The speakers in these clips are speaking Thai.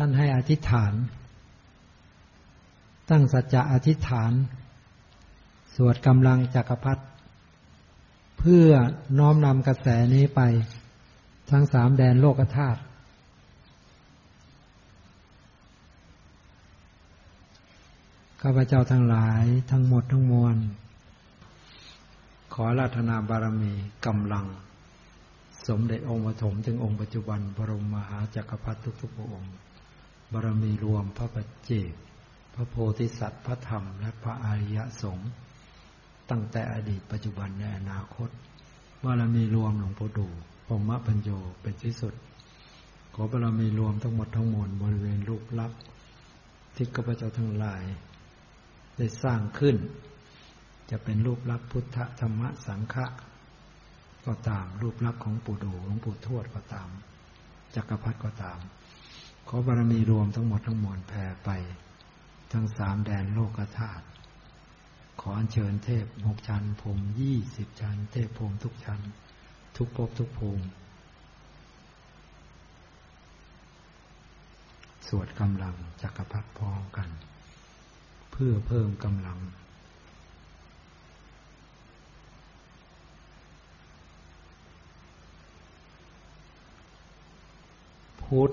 ท่านให้อธิษฐาน ตั้งสัจจะอธิษฐาน สวดกำลังจักรพรรดิเพื่อน้อมนำกระแสนี้ไป ทั้งสามแดนโลกธาตุข้าพเจ้าทั้งหลายทั้งหมดทั้งมวล ขอราธนาบารมีกำลัง สมเด็จองค์ปฐมถึงองค์ปัจจุบัน บรมมหาจักรพรรดิทุกๆพระองค์ บารมีรวมพระปัจเจกพระโพธิสัตว์พระธรรม และพระอริยสงฆ์ตั้งแต่อดีตปัจจุบันในอนาคต บารมีรวมหลวงปู่ดูพรมปัญโยเป็นที่สุด ขอบารมีรวมทั้งหมดทั้งมวลบริเวณรูปลักษณ์ที่ข้าพเจ้าทั้งหลาย ได้สร้างขึ้น จะเป็นรูปลักษณ์พุทธธรรมสังฆะก็ตามรูปลักษณ์ของปู่ดูหลวงปู่ทวดก็ตามจักรพรรดิก็ตาม ขอบารมีรวมทั้งหมดทั้งมวลแผ่ไป ทั้งสามแดนโลกธาตุขออัญเชิญเทพหกชั้นภูมิยี่สิบชั้น เทพภูมิทุกชั้น ทุกภพทุกภูมิ สวดกำลังจักรพรรดิพร้อมกัน เพื่อเพิ่มกำลังพุทธ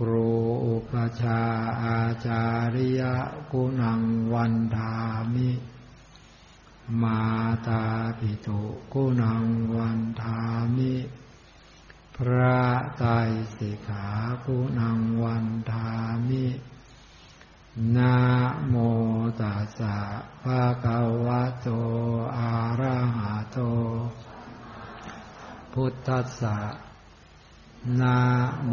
ครูอุปชาอาจาริยกุณังวันธามิ มาตาปิตุกุนังวันทามิ พระไตรสิกขากุนังวันทามินะโมตัสสะภะคะวะโต อะระหะโต พุทธัสสะ นะโม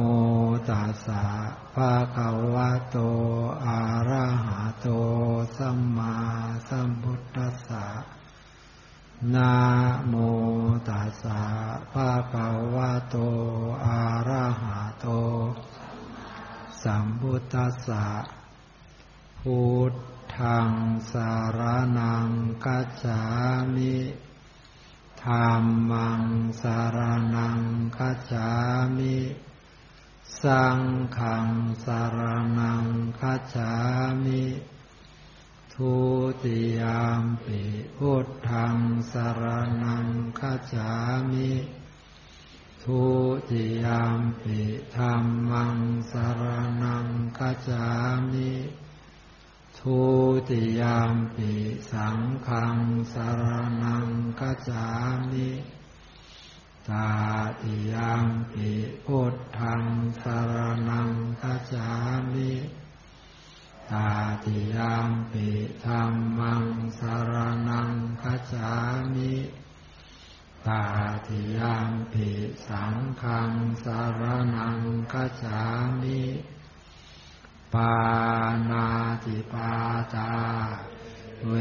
ตัสสะภะคะวะโต อะระหะโต สัมมาสัมพุทธัสสะนะโมตัสสะภะคะวะโต อะระหะโต สัมพุทธัสสะพุทธังสารนังกัจจามิ ธรรมังสารนังคัจฉามิ สังขังสารนังคัจฉามิ ทุติยามปิพุทธังสารนังคัจฉามิทุติยามปิธรรมังสารนังคัจฉามิ ทุติยามปิสังขังสารนังกัจจามิตาติยามปิพุทธังสารนังกัจจามิตาติยามปิธรรมังสารนังกัจจามิตาติยามปิสังขังสารนังกัจจามิ ปานาติปาตา เว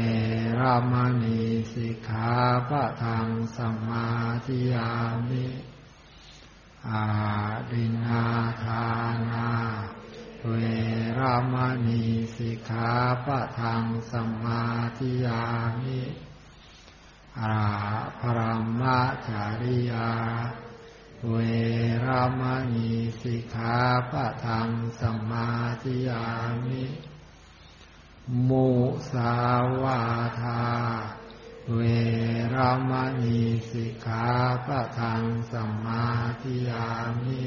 รมณีสิกขาปะทังสมาธิยามิอาดินาทานา เวรมณีสิกขาปะทังสมาธิยามิอาภรมจาริยา เวรามณีสิกขาปะทังสมาธิยามิมุสาวาทา เวรามณีสิกขาปะทังสมาธิยามิ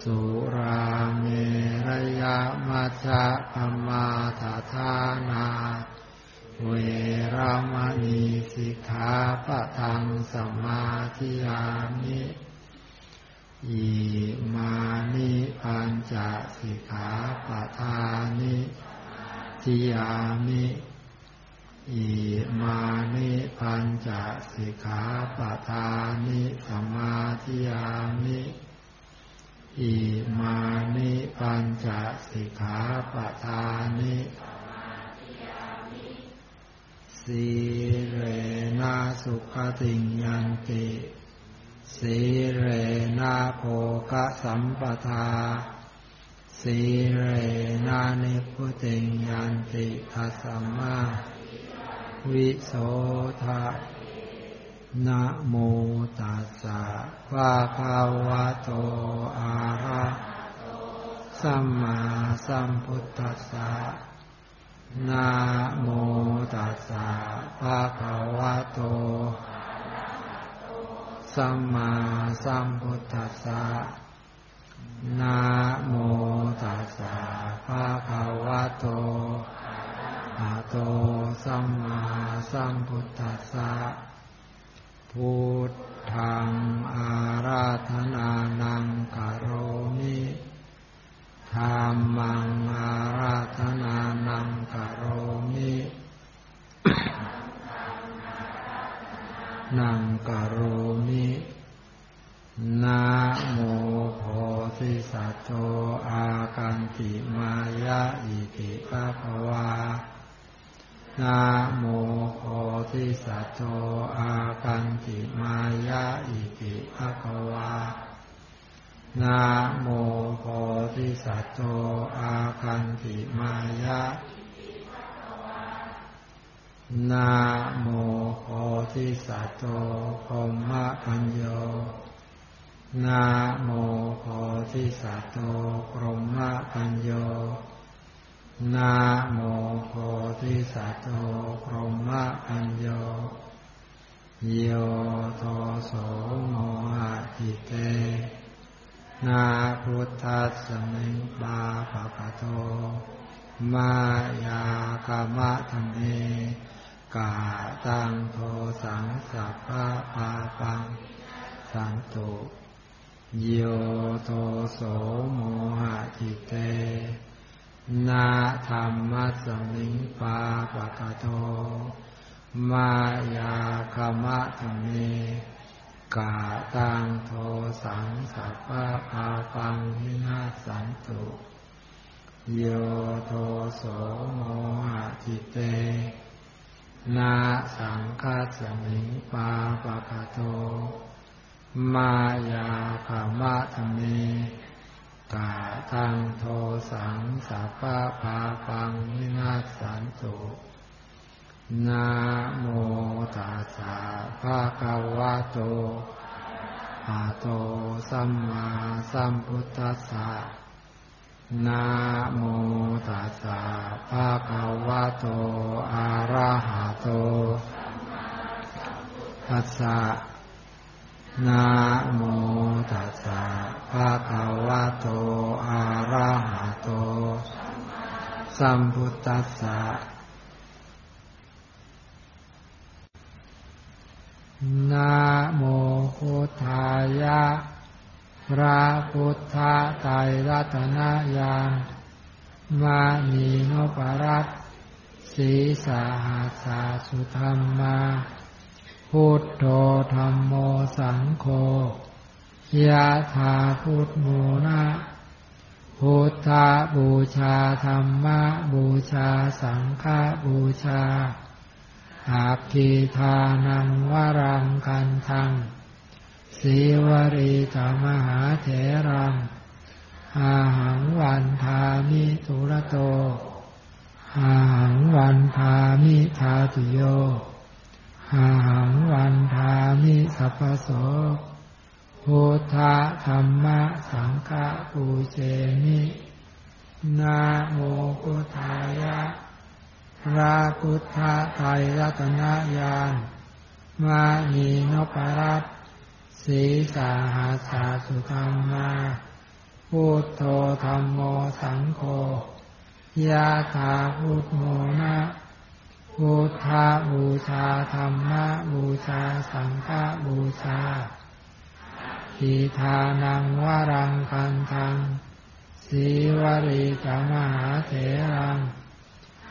สุราเมรยามัชฌะปมาทานา เวรามณีสิกขาปะทังสมาธิยามิอิมานิปัญจสิกขาปะทานิทิยามิอิมานิปัญจสิกขาปะทานิสมาธิยามิอิมานิปัญจสิกขาปะทานิ สีเรนะสุขติยันติสีเรนะโภกสัมปทาสีเรนะนิพุติยันติทัสมาวิโสทะนะโมตัสสะภะคะวะโตอะระสัมมาสัมพุทธัสสะ นะโมตัสสะภะคะวะโต สัมมาสัมพุทธัสสะนะโมตัสสะภะคะวะโตอะโต สัมมาสัมพุทธัสสะ พุทธังอาราธนานังกโรมิ ธรรมังอาราธนานังกโรมินังกโรมินะโมโพธิสัตโตอากันติมายะอิติปะภวานะโมโพธิสัตโตอากันติมายะอิติภะคะวา นะโมโพธิสัตโตอากันติมายะนะโมโพธิสัตโตพรหมปัญโยนะโมโพธิสัตโตพรหมปัญโยนะโมโพธิสัตโตพรหมปัญโยโยโทโสโมหะจิเต นาพุทธัสสมิงบาปะปะโต มายากามะธรรมเมกาตังโทสังสัพพะปาปัง สังตุโยโทโสโมหะจิเต นาธรรมัสมิงปาปะกะโตมายาคมะธรรมเม กาตังโทสังสัพพะปาปังวินาสันตุโยโทโสโมหะจิเต นาสังฆาสมิงปาปะกะโต มายาคมะธรรมเมกาทังโทสังสัพพะพาปังวินาสันตุ นาโมตัสสะภะคะวะโตอะโตสัมมาสัมพุทธัสสะนาโมตัสสะภะคะวะโตอะระหะโตตัสสะนะโมตัสสะภะคะวะโตอะระหะโต สัมพุทธัสสะ นะโมพุทธายะ พระพุทธไตรรัตนญาณมานีนปรัตสีสาหาสาสุธรรมา พุทโธธรรมโมสังโฆยะถาพุทโมนะพุทธบูชาธรรมบูชาสังฆบูชา อาคีทานังวรังกันทังสีวรีธรรมหาเถรังอาหังวันทามิตุระโตอาหังวันทามิทาตุโยอาหังวันทามิสัพโสพุทธธรรมะสังฆปูเชมินาโมพุทธายะ พระพุทธไตรรัตนญาณมานีนปรัตสีสาหาสาสุธรรมาพุทโธธรรมโมสังโฆยะถาพุทโมนะพุทธบูชาธรรมะบูชาสังฆบูชาทีทานังวรังคันทังสีวรีจมหาเถรัง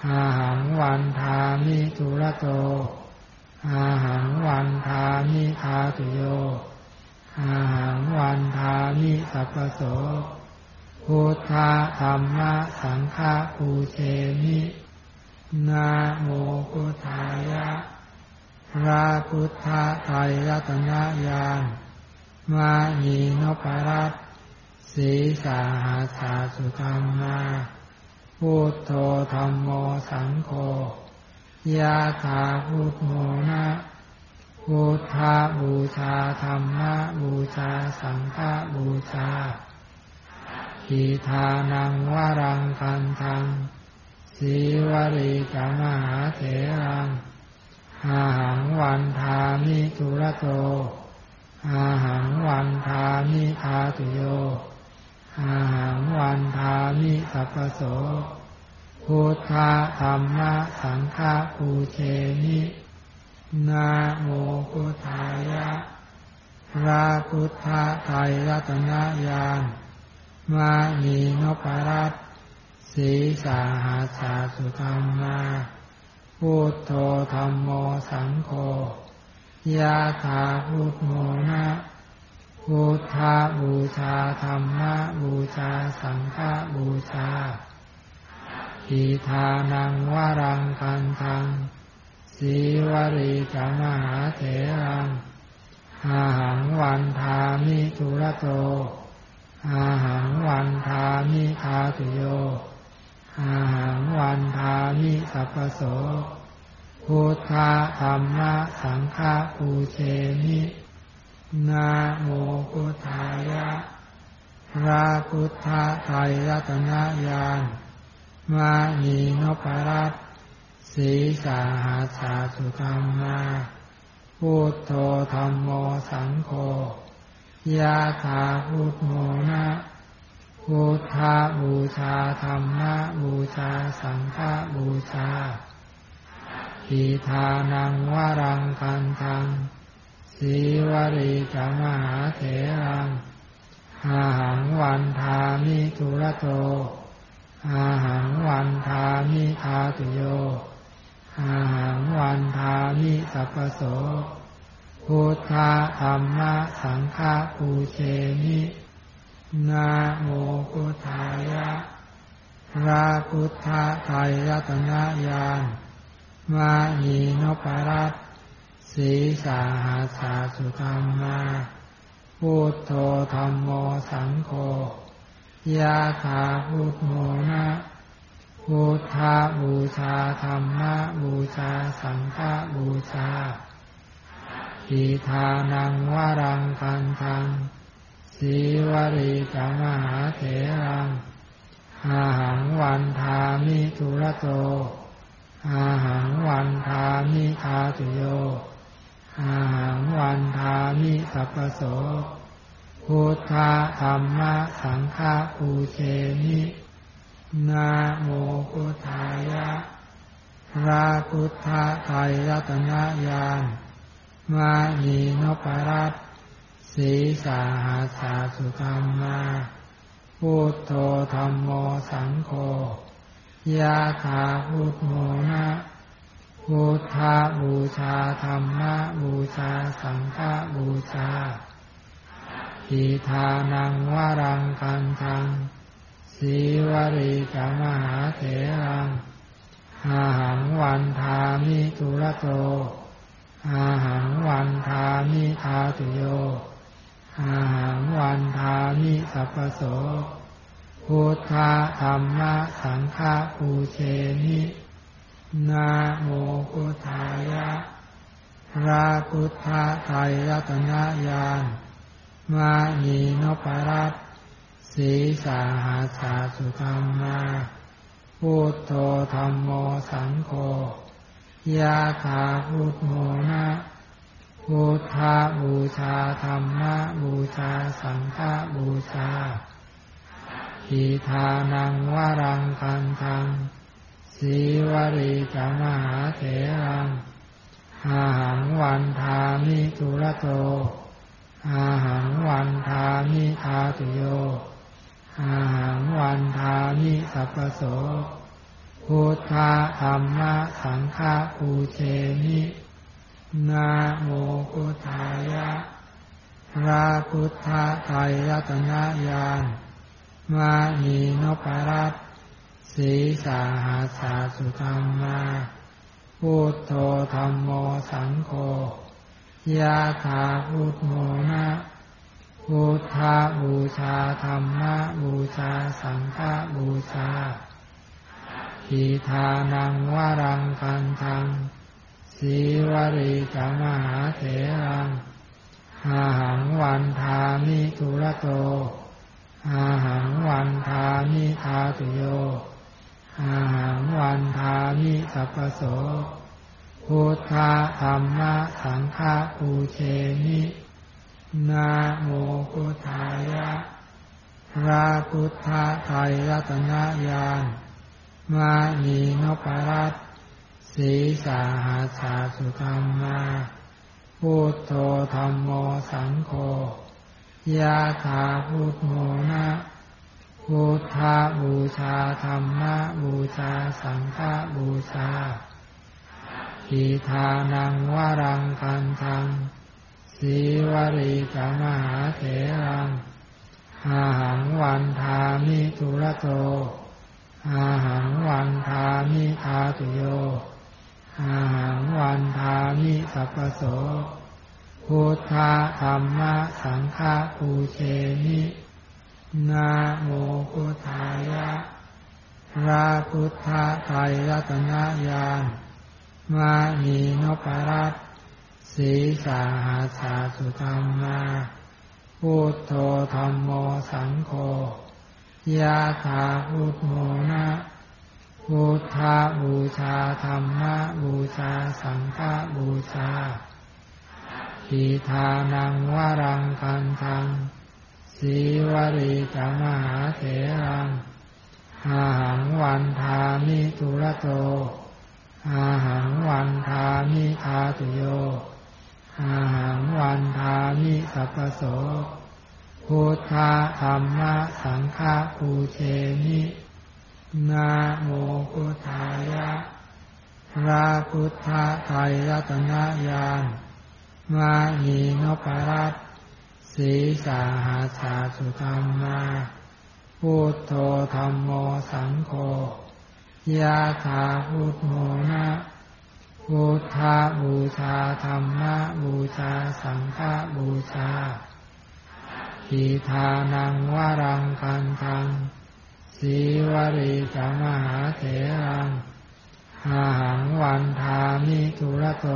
อาหังวันทามิทุระโต อาหังวันทามิทาตุโย อาหังวันทามิสัพโสพุทธะธรรมะสังฆปูเชมินาโมพุทธายะพระพุทธไตรรัตนญาณมานีนปรัตสีสาหาสาสุธรรมา พุทโธธรรมโมสังโฆยาถาพุทโมนะพุทธาบูชาธรรมะบูชาสังฆบูชาอิทานังวรังกันทังสีวริกามหาเถรังอาหังวันทามิทุระโตอาหังวันทามิทาตุโยอาห สัพโสพุทธธรรมะสังฆปูเชมินาโมพุทธายะพระพุทธไตรรัตนญาณมานีนปรัตสีสาหาสาสุธรรมาพุทโธธรรมโมสังโฆยาถาพุทโมนะ พุทธาบูชาธรรมะบูชาสังฆบูชาอิทานังวรังกันทังสีวริจามหาเถรังอาหังวันทามิทุระโตอาหังวันทามิทาตุโยอาหังวันทามิสัพโสพุทธธรรมะสังฆปูเชมิ นาโมพุทธายะพระพุทธไตรรัตนญาณมานีนปรัตสีสาหาสาสุธรรมาพุทโธธรรมโมสังโฆยาถาพุทโมนะพุทธาบูชาธรรมะบูชาสังฆบูชาอิทานังวรังกันทัง สีวริจามหาเถรังอาหังวันทามิทุระโต อาหังวันทามิทาตุโย อาหังวันทามิสัพโส พุทธธรรมะสังฆปูเชมินาโมพุทธายะพระพุทธไตรรัตนญาณมานีนปรัต สีสาหาสาสุธรรมาพุทโธธรรมโมสังโฆยาถาพุทโมนะพุทธาบูชาธรรมะบูชาสังฆบูชาอิทานังวรังกันทังสีวริกามหาเถรังอาหังวันทามิทุระโตอาหังวันทามิทาตุโย อาหังวันทามิสัพโสพุทธธรรมะสังฆปูเชมินาโมพุทธายะพระพุทธไตรรัตนญาณมานีนปรัตสีสาหาสาสุธรรมาพุทโธธรรมโมสังโฆยาถาพุทโมนะ พุทธบูชาธรรมะบูชาสังฆบูชาอิทานังวรังกันทังสีวริกมหาเถรังอาหังวันทามิทุระโตอาหังวันทามิทาตุโยอาหังวันทามิสัพโสพุทธธรรมะสังฆปูเชมิ นาโมพุทธายะพระพุทธไตรรัตนญาณมานีนปรัตสีสาหาสาสุธรรมาพุทโธธรรมโมสังโฆยาถาพุทโมนะพุทธาบูชาธรรมะบูชาสังฆบูชาอิทานังวรังกันทัง สีวริจามหาเถรังอาหังวันทามิทุระโต อาหังวันทามิทาตุโย อาหังวันทามิสัพโส พุทธะธรรมะสังฆปูเชมินาโมพุทธายะพระพุทธไตรรัตนญาณมานีนพรัต สีสาหาสาสุธรรมาพุทโธธรรมโมสังโฆยาถาพุทโมนะพุทธาบูชาธรรมะบูชาสังฆบูชาทีทานังวรังกันทังสีวริจามหาเถรังอาหังวันทามิทุระโตอาหังวันทามิทาตุโย อาหังวันทามิสัพโสพุทธธรรมะสังฆปูเชมินาโมพุทธายะพระพุทธไตรรัตนญาณมานีนปรัตสีสาหาสาสุธรรมาพุทโธธรรมโมสังโฆยาถาพุทโมนะ พุทธาบูชาธรรมะบูชาสังฆบูชาอิทานังวรังกันทังสีวริจมหาเถรังอาหังวันทามิทุระโตอาหังวันทามิทาตุโยอาหังวันทามิสัพโสพุทธธรรมะสังฆปูเชมิ นาโมพุทธายะพระพุทธไตรรัตนญาณมานีนปรัตสีสาหาสาสุธรรมาพุทโธธรรมโมสังโฆยาถาพุทโมนะพุทธาบูชาธรรมะบูชาสังฆบูชาทีทานังวรังกันทัง สีวริจามหาเถรังอาหังวันทามิทุระโต อาหังวันทามิทาตุโย อาหังวันทามิสัพโสพุทธธรรมะสังฆาปูเชมินาโมพุทธายะพระพุทธไตรรัตนญาณมานีนปรัต สีสาหาสาสุธรรมาพุทโธธรรมโมสังโฆยาถาพุทโมนะพุทธาบูชาธรรมะบูชาสังฆบูชาอิทานังวารังกันทังสีวริจามหาเถรังอาหังวันทามิทุระโต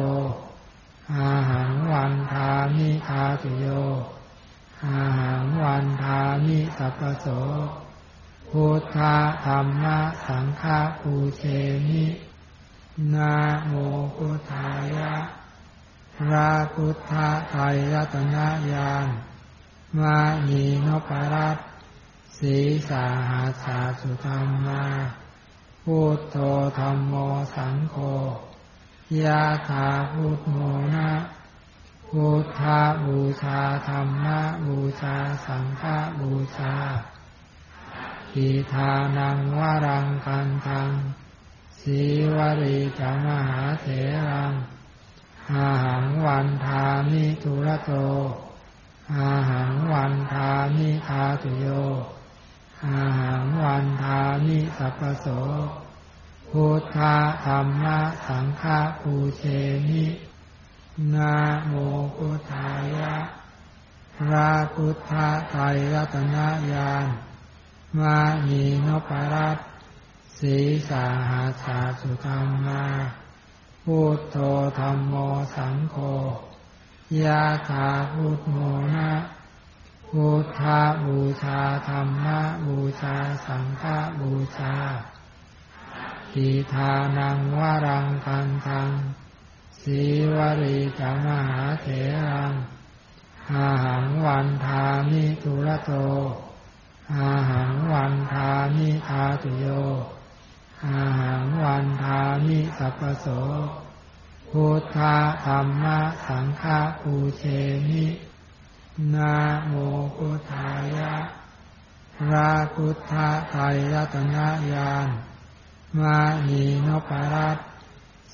อาหังวันทามิทาตุโย อาหังวันทามิสัพโสพุทธธรรมะสังฆปูเชมินาโมพุทธายะพระพุทธไตรรัตนญาณมานีนปรัตสีสาหาสาสุธรรมาพุทโธธรรมโมสังโฆยาถาพุทโมนะ พุทธาบูชาธรรมะบูชาสังฆบูชาอิทานังวรังกันทังสีวริจามหาเถรังอาหังวันทามิทุระโตอาหังวันทามิทาตุโยอาหังวันทามิสัพโสพุทธธรรมะสังฆปูเชมิ นาโมพุทธายะพระพุทธไตรรัตนญาณมานีนปรัตสีสาหาสาสุธรรมาพุทโธธรรมโมสังโฆยาถาพุทโมนะพุทธาบูชาธรรมะบูชาสังฆบูชาอิทานังวรังกันทัง สีวริจามหาเถรังอาหังวันทามิทุระโต อาหังวันทามิทาตุโย อาหังวันทามิสัพโส พุทธธรรมะสังฆปูเชมินาโมพุทธายะระพุทธไตรรัตนญาณมานีนปรัต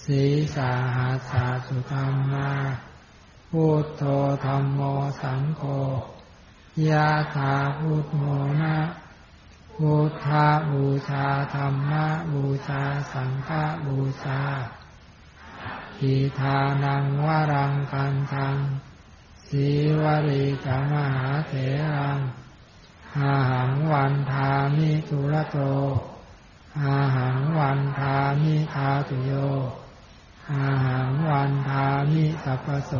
สีสาหาสาสุธรรมาพุทโธธรรมโมสังโฆยาถาพุทโมนะพุทธาบูชาธรรมะบูชาสังฆบูชาอิทานังวรังกันทังสีวริจามหาเถรังอาหังวันทามิทุระโตอาหังวันทามิทาตุโย อาหังวันทามิสัพโส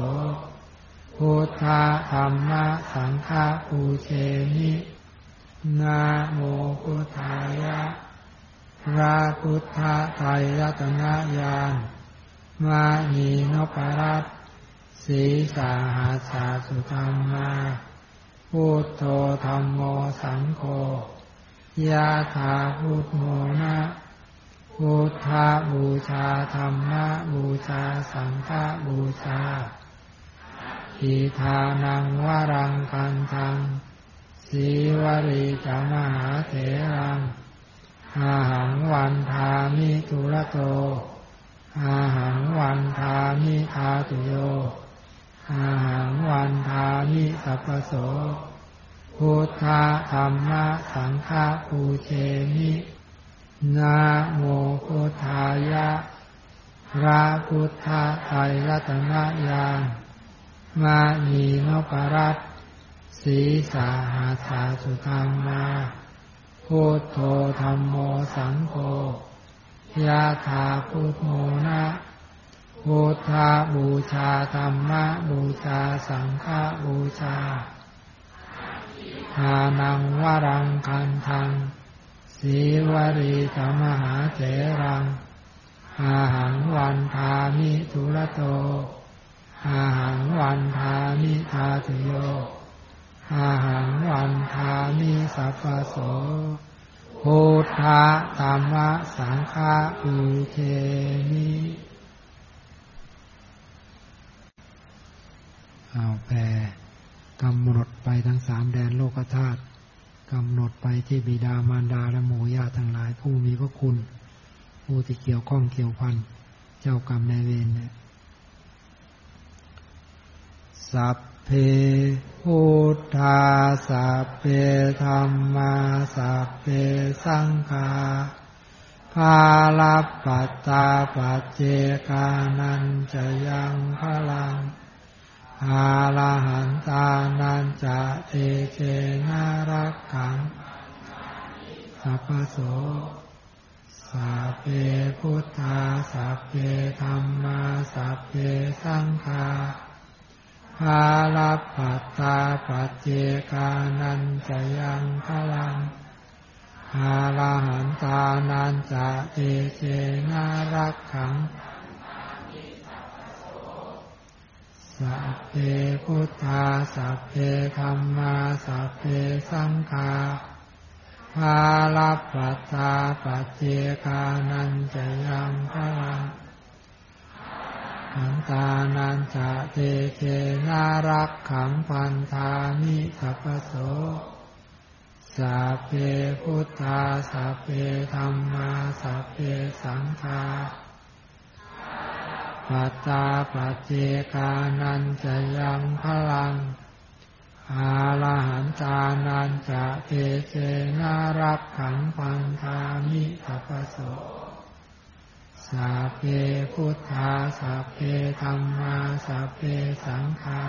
พุทธธรรมะสังฆปูเชมินาโมพุทธายะพระพุทธไตรรัตนญาณมานีนปรัตสีสาหาสาสุธรรมาพุทโธธรรมโมสังโฆยาถาพุทโมนะ พุทธบูชาธรรมบูชาสังฆบูชาอิทานังวรังกันทังสีวริจามหาเถรังอาหังวันทามิทุระโตอาหังวันทามิทาตุโยอาหังวันทามิสัพโสพุทธธรรมสังฆปูเชมิ นาโมพุทธายะ พระพุทธไตรรัตนญามานีนปรัตสีสาหาสาสุธรรมาพุทโธธรรมโมสังโฆยาถาพุทโมนะพุทธบูชาธรรมะบูชาสังฆบูชาทานังวรังคันทัง สีวรีธรรมหาเถรัง อาหังวันทามิทุระโต อาหังวันทามิทาตุโย อาหังวันทามิสัพพโสพุทธะธรรมะสังฆะอุเทมิเอาแปลกำหนดไปทั้งสามแดนโลกธาตุ กำหนดไปที่บิดามารดาและหมู่ญาติทั้งหลาย ผู้มีพระคุณ ผู้ที่เกี่ยวข้องเกี่ยวพันเจ้ากรรมนายเวรเนี่ยสัพเพพุทธาสัพเพธรรมาสัพเพสังฆาภาลปัตตาปัจเจกานันจะยังพลัง อาลาหันตานันจะเตเจนารักขังสัพโสสัพเพพุทธาสัพเพธรรมาสัพเพสังฆาภาลปัตตาปัจเจกานันจะยังพลังอาลาหันตานันจะเตเจนารักขัง สัพเพพุทธาสัพเพธรรมาสัพเพสังฆาภาลปัตตาปัจเจกานันจะยังพลังขันตานันจะเตเจนารักขังพันธามิสัพโสสัพเพพุทธาสัพเพธรรมาสัพเพสังฆา ปัตตาปัจเจกานันจะยังพลัง อาลหันตานันจะเตเจนารับขังพันธามิทัพโสสัพเพพุทธาสัพเพธรรมาสัพเพสังฆา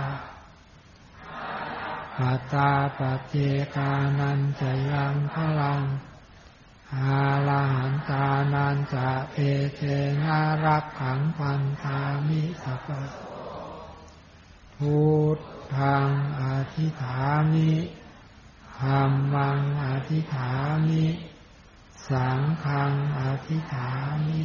ปัตตาปัจเจกานันจะยังพลัง อาลาหันตานันจะเอเทนารักขังพันธามิสัพพุทธังอธิฐามิธรรมังอธิฐามิ สังฆังอธิฐามิ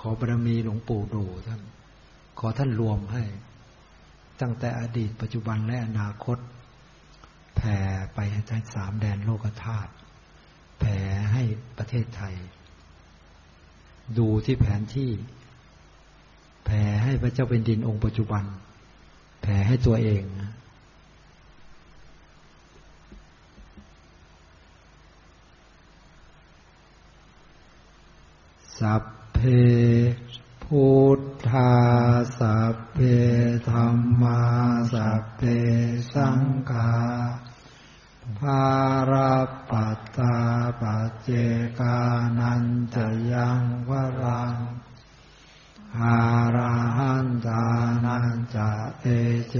ขอบารมีหลวงปู่ดูท่าน ขอท่านรวมให้ ตั้งแต่อดีตปัจจุบันและอนาคต แผ่ไปให้ทั้งสามแดนโลกธาตุแผ่ให้ประเทศไทย ดูที่แผนที่ แผ่ให้พระเจ้าเป็นดินองค์ปัจจุบัน แผ่ให้ตัวเองนะสัพ เพพุทธาสัพเพธรรมาสัพเพสังฆาภารปัตตาปัจเจกานันจะยังวรังอาราหันตานันจะเตเจ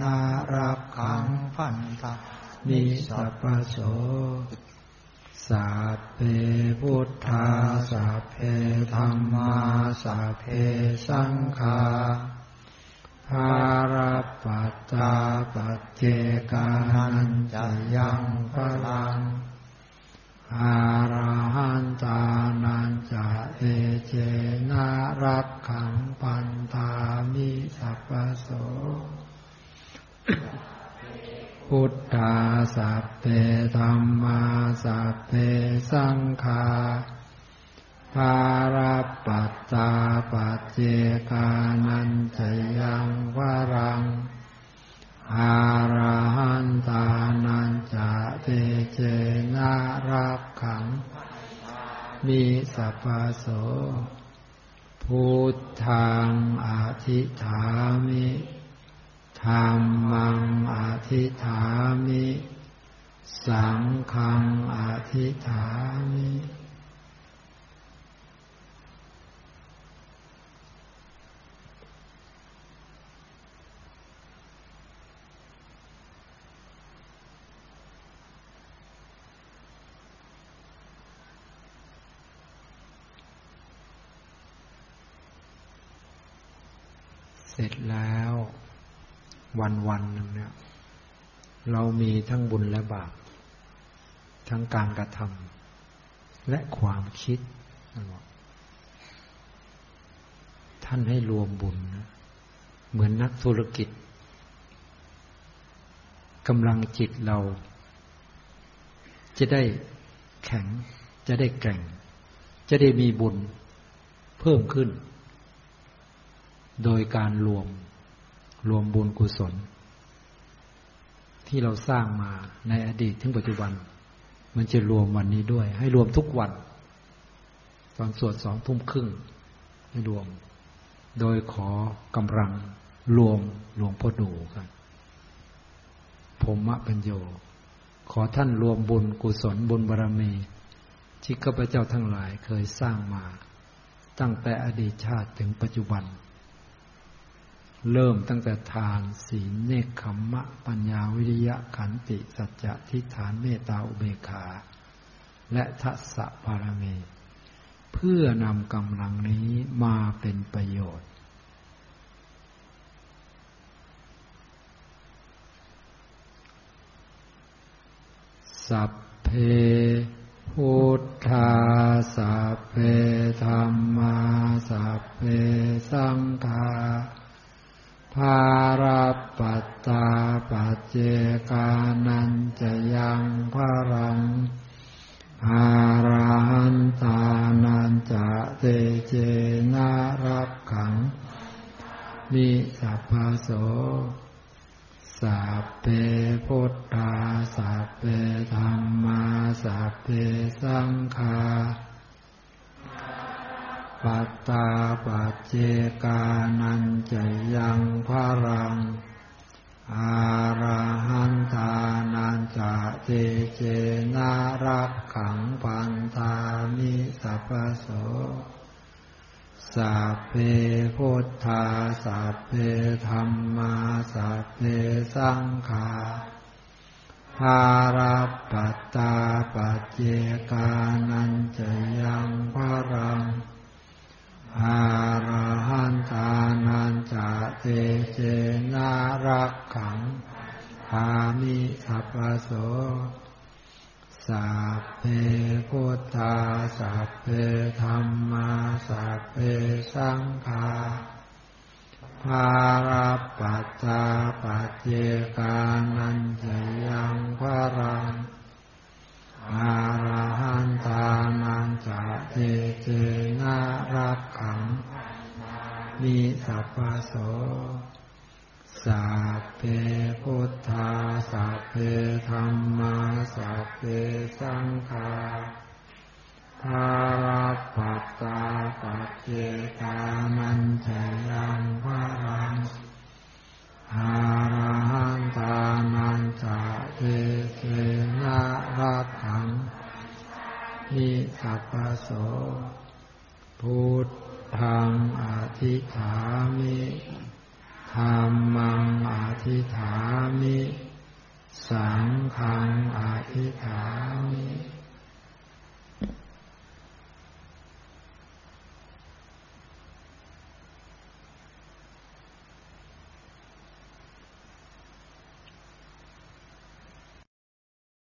นารักขังพันตานิสัพโส สัพเพพุทธาสัพเพธรรมาสัพเพสังฆาภารปัตตาปัจเจกานันจะยังพลังอาราหันตานันจะเอเจนารักขังปันตามิสัพโส พุทธาสัพเพธรรมาสัพเพสังฆาภาราปัตตาปัจเจกานันจยังวรังอาราหันตานันจะเตเจนารักขัง มีสัพพโสพุทธังอธิฐามิ ธรรมังอธิฐามิ สังฆังอธิฐามิเสร็จแล้ว วันวันหนึ่งเนี่ย เรามีทั้งบุญและบาป ทั้งการกระทำและความคิดท่านให้รวมบุญนะเหมือนนักธุรกิจกำลังจิตเรา จะได้แข็ง จะได้แกร่ง จะได้มีบุญเพิ่มขึ้น โดยการรวม รวมบุญกุศล ที่เราสร้างมาในอดีตถึงปัจจุบัน มันจะรวมวันนี้ด้วย ให้รวมทุกวัน ตอนสวดสองทุ่มครึ่งให้รวม โดยขอกำลังรวมหลวงพ่อดูกันผมมะปัญโย ขอท่านรวมบุญกุศลบุญบารรมีที่ข้าพเจ้าทั้งหลายเคยสร้างมา ตั้งแต่อดีตชาติถึงปัจจุบัน เริ่มตั้งแต่ทานศีลเนคขมมะ ปัญญาวิริยะขันติ สัจจะทิฏฐานเมตตาอุเบกขา และทัศสะพารมีเพื่อนำกำลังนี้มาเป็นประโยชน์ สัพเพพุทธาสัพเพธรรมา สัพเพสังฆา ภาราปัตตาปัจเจกานันจะยังพระรังอาราหันตานันจะเตเจนารับขัง มิสัพพโสสัพเพพุทธาสัพเพธรรมาสัพเพสังฆา ปัตตาปัจเจกานันจะยังพระรัง อาราหันตานันจะเจเจนารักขังปันตามิสัพโสสัพเพพุทธาสัพเพธรรมาสัพเพสังฆาภาราปัตตาปัจเจกานันจะยังพระรัง อาระหันตานันจะเตเจนารักขังพามิสัพโสสัพเพพุทธาสัพเพธรรมาสัพเพสังฆาภาราปัจจาปัจเจกานันจะยังพระรัง สัพพโสสัพเพพุทธาสัพเพธรรมาสัพเพสังฆาภาราปัตตาปัจเจกานันเทยังพระรังอาระหันตานันจะเตเสนารัตังนิสัพพโสพุทธ งอธิฐามิธรรมังอธิฐามิ สังฆังอธิฐามิ